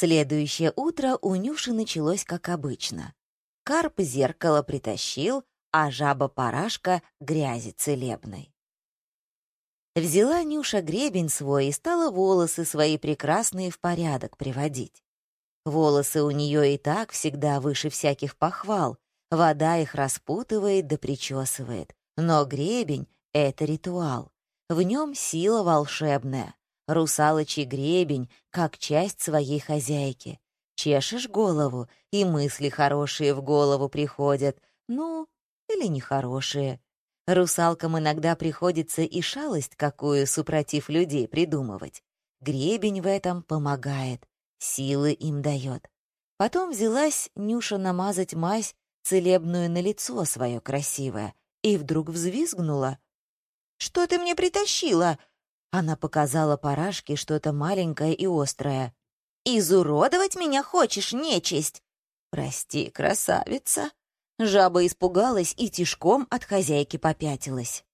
Следующее утро у Нюши началось как обычно. Карп зеркало притащил, а жаба-парашка грязи целебной. Взяла Нюша гребень свой и стала волосы свои прекрасные в порядок приводить. Волосы у нее и так всегда выше всяких похвал, вода их распутывает да причесывает. Но гребень — это ритуал. В нем сила волшебная. Русалочий гребень, как часть своей хозяйки. Чешешь голову, и мысли хорошие в голову приходят. Ну, или нехорошие. Русалкам иногда приходится и шалость какую, супротив людей, придумывать. Гребень в этом помогает, силы им дает. Потом взялась Нюша намазать мазь целебную на лицо свое красивое, и вдруг взвизгнула. «Что ты мне притащила?» Она показала парашке что-то маленькое и острое. «Изуродовать меня хочешь, нечисть?» «Прости, красавица». Жаба испугалась и тишком от хозяйки попятилась.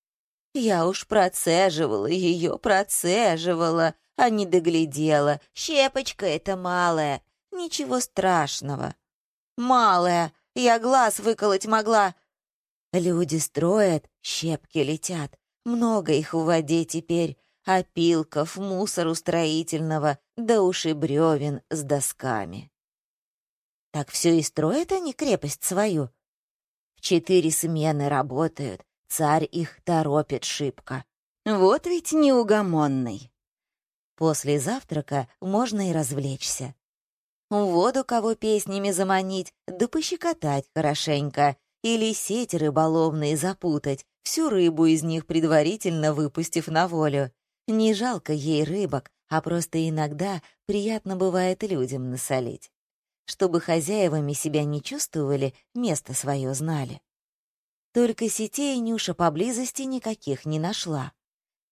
Я уж процеживала ее, процеживала, а не доглядела. Щепочка эта малая, ничего страшного. Малая, я глаз выколоть могла. Люди строят, щепки летят. Много их в воде теперь опилков, мусору строительного, да уж и бревен с досками. Так все и строят они крепость свою. В четыре смены работают, царь их торопит шибко. Вот ведь неугомонный. После завтрака можно и развлечься. Воду кого песнями заманить, да пощекотать хорошенько, или сеть рыболовные запутать, всю рыбу из них предварительно выпустив на волю. Не жалко ей рыбок, а просто иногда приятно бывает людям насолить. Чтобы хозяевами себя не чувствовали, место свое знали. Только сетей Нюша поблизости никаких не нашла.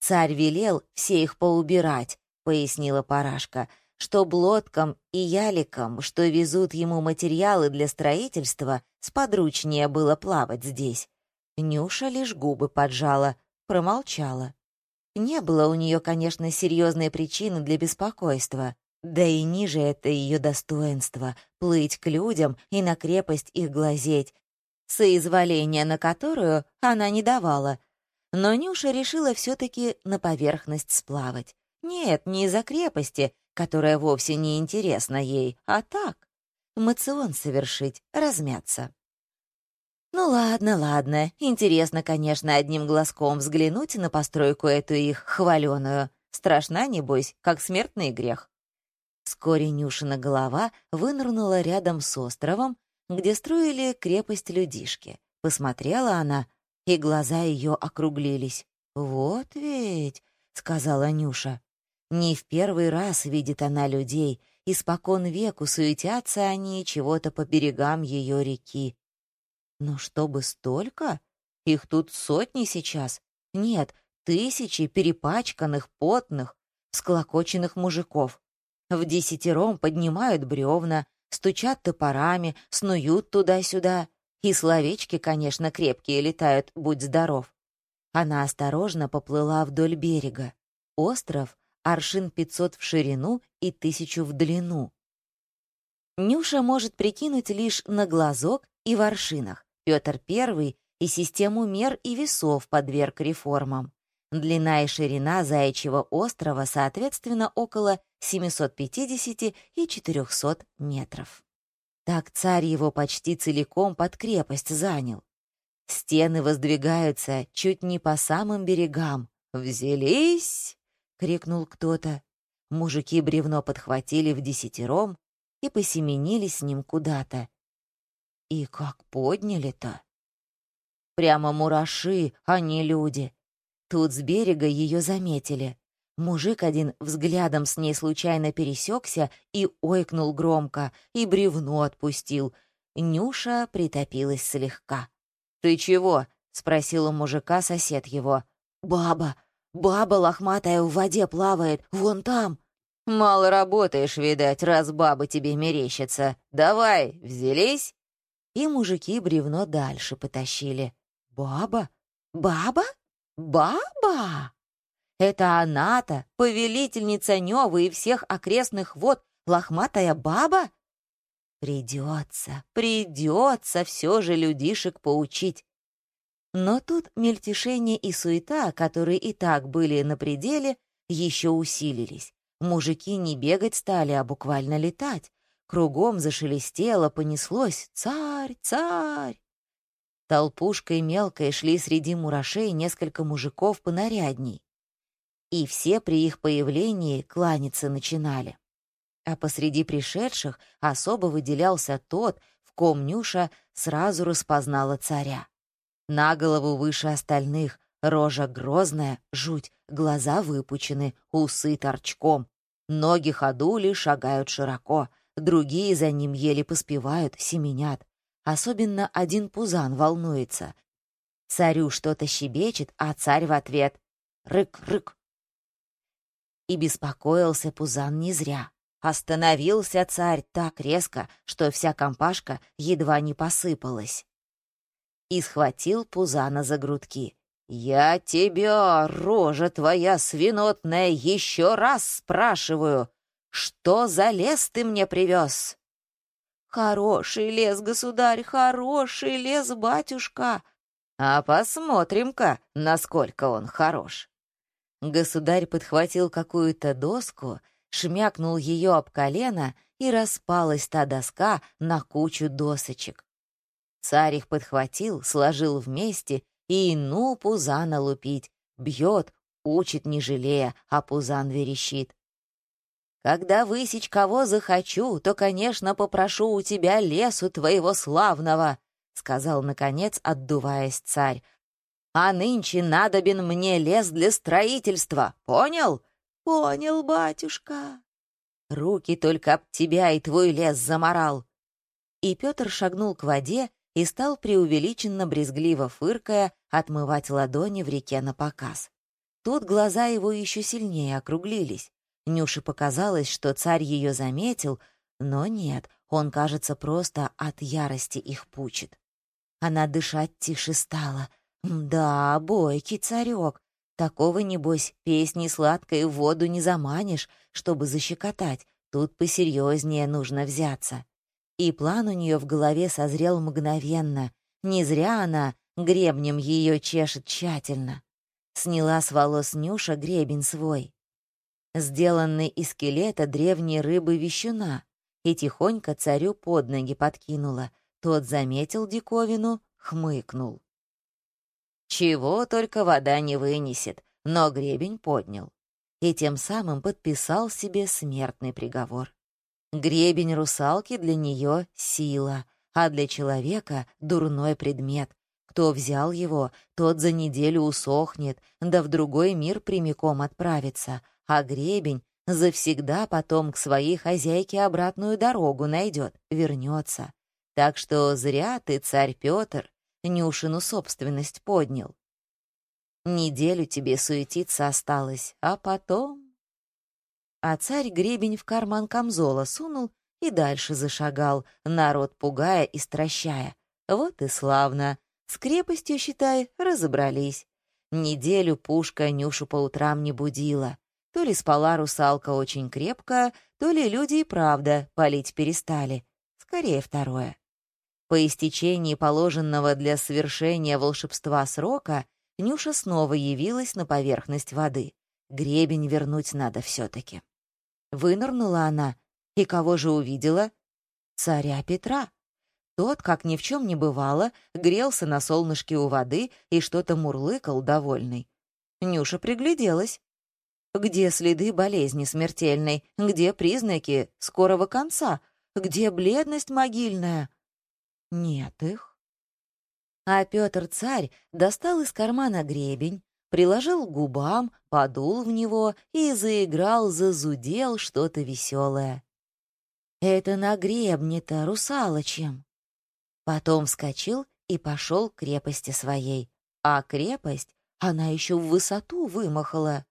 «Царь велел все их поубирать», — пояснила Парашка, что лодкам и яликам, что везут ему материалы для строительства, сподручнее было плавать здесь. Нюша лишь губы поджала, промолчала. Не было у нее, конечно, серьезной причины для беспокойства, да и ниже это ее достоинство — плыть к людям и на крепость их глазеть, соизволения на которую она не давала. Но Нюша решила все-таки на поверхность сплавать. Нет, не из-за крепости, которая вовсе не интересна ей, а так, мацион совершить, размяться. Ну ладно, ладно. Интересно, конечно, одним глазком взглянуть на постройку эту их хваленую. Страшна, небось, как смертный грех. Вскоре Нюшина голова вынырнула рядом с островом, где строили крепость людишки. Посмотрела она, и глаза ее округлились. «Вот ведь», — сказала Нюша, — «не в первый раз видит она людей, испокон веку суетятся они чего-то по берегам ее реки. Но чтобы столько? Их тут сотни сейчас. Нет, тысячи перепачканных, потных, склокоченных мужиков. В десятером поднимают бревна, стучат топорами, снуют туда-сюда. И словечки, конечно, крепкие летают, будь здоров. Она осторожно поплыла вдоль берега. Остров — аршин пятьсот в ширину и тысячу в длину. Нюша может прикинуть лишь на глазок и в аршинах. Петр I и систему мер и весов подверг реформам. Длина и ширина Заячьего острова, соответственно, около 750 и 400 метров. Так царь его почти целиком под крепость занял. Стены воздвигаются чуть не по самым берегам. «Взялись!» — крикнул кто-то. Мужики бревно подхватили в десятером и посеменили с ним куда-то. И как подняли-то? Прямо мураши, а не люди. Тут с берега ее заметили. Мужик один взглядом с ней случайно пересекся и ойкнул громко, и бревно отпустил. Нюша притопилась слегка. «Ты чего?» — спросил у мужика сосед его. «Баба! Баба лохматая в воде плавает, вон там!» «Мало работаешь, видать, раз бабы тебе мерещатся. Давай, взялись?» И мужики бревно дальше потащили. «Баба? Баба? Баба!» Это она-то, повелительница Невы и всех окрестных вод, лохматая баба? Придется, придется все же людишек поучить. Но тут мельтешение и суета, которые и так были на пределе, еще усилились. Мужики не бегать стали, а буквально летать. Кругом зашелестело, понеслось «Царь! Царь!». Толпушкой мелкой шли среди мурашей несколько мужиков понарядней. И все при их появлении кланяться начинали. А посреди пришедших особо выделялся тот, в ком Нюша сразу распознала царя. На голову выше остальных, рожа грозная, жуть, глаза выпучены, усы торчком, ноги ходули, шагают широко, другие за ним еле поспевают, семенят. Особенно один пузан волнуется. Царю что-то щебечет, а царь в ответ «рык-рык». И беспокоился пузан не зря. Остановился царь так резко, что вся компашка едва не посыпалась и схватил Пузана за грудки. «Я тебя, рожа твоя свинотная, еще раз спрашиваю, что за лес ты мне привез?» «Хороший лес, государь, хороший лес, батюшка!» «А посмотрим-ка, насколько он хорош!» Государь подхватил какую-то доску, шмякнул ее об колено, и распалась та доска на кучу досочек. Царь их подхватил, сложил вместе и ну Пузана лупить. Бьет, учит не жалея, а Пузан верещит. «Когда высечь кого захочу, то, конечно, попрошу у тебя лесу твоего славного», — сказал, наконец, отдуваясь царь. «А нынче надобен мне лес для строительства, понял?» «Понял, батюшка». «Руки только об тебя и твой лес заморал». И Петр шагнул к воде и стал преувеличенно брезгливо фыркая отмывать ладони в реке на показ. Тут глаза его еще сильнее округлились. Нюше показалось, что царь ее заметил, но нет, он, кажется, просто от ярости их пучит. Она дышать тише стала. Да, бойкий царек. Такого, небось, песни сладкой в воду не заманишь, чтобы защекотать. Тут посерьезнее нужно взяться. И план у нее в голове созрел мгновенно. Не зря она гребнем ее чешет тщательно. Сняла с волос Нюша гребень свой, сделанный из скелета древней рыбы-вещуна, и тихонько царю под ноги подкинула. Тот заметил диковину, хмыкнул. Чего только вода не вынесет, но гребень поднял. И тем самым подписал себе смертный приговор. Гребень русалки для нее — сила, а для человека — дурной предмет. Кто взял его, тот за неделю усохнет, да в другой мир прямиком отправится, а гребень завсегда потом к своей хозяйке обратную дорогу найдет, вернется. Так что зря ты, царь Петр, Нюшину собственность поднял. Неделю тебе суетиться осталось, а потом а царь гребень в карман камзола сунул и дальше зашагал, народ пугая и стращая. Вот и славно. С крепостью, считай, разобрались. Неделю пушка Нюшу по утрам не будила. То ли спала русалка очень крепко, то ли люди и правда палить перестали. Скорее второе. По истечении положенного для совершения волшебства срока Нюша снова явилась на поверхность воды. Гребень вернуть надо все-таки. Вынырнула она, и кого же увидела? Царя Петра. Тот, как ни в чем не бывало, грелся на солнышке у воды и что-то мурлыкал довольный. Нюша пригляделась. Где следы болезни смертельной? Где признаки скорого конца? Где бледность могильная? Нет их. А Петр царь достал из кармана гребень, приложил к губам, подул в него и заиграл, зазудел что-то веселое. «Это на гребне-то русалочем». Потом вскочил и пошел к крепости своей. А крепость, она еще в высоту вымахала.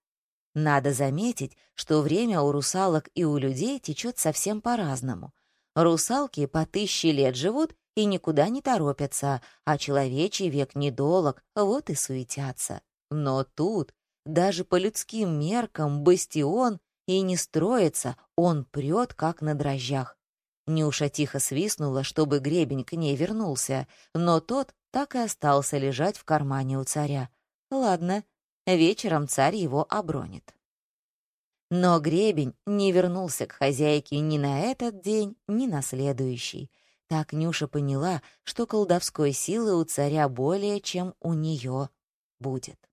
Надо заметить, что время у русалок и у людей течет совсем по-разному. Русалки по тысяче лет живут и никуда не торопятся, а человечий век недолог, вот и суетятся. Но тут, даже по людским меркам, бастион и не строится, он прет, как на дрожжах. Нюша тихо свистнула, чтобы гребень к ней вернулся, но тот так и остался лежать в кармане у царя. Ладно, вечером царь его обронит. Но гребень не вернулся к хозяйке ни на этот день, ни на следующий. Так Нюша поняла, что колдовской силы у царя более, чем у нее будет.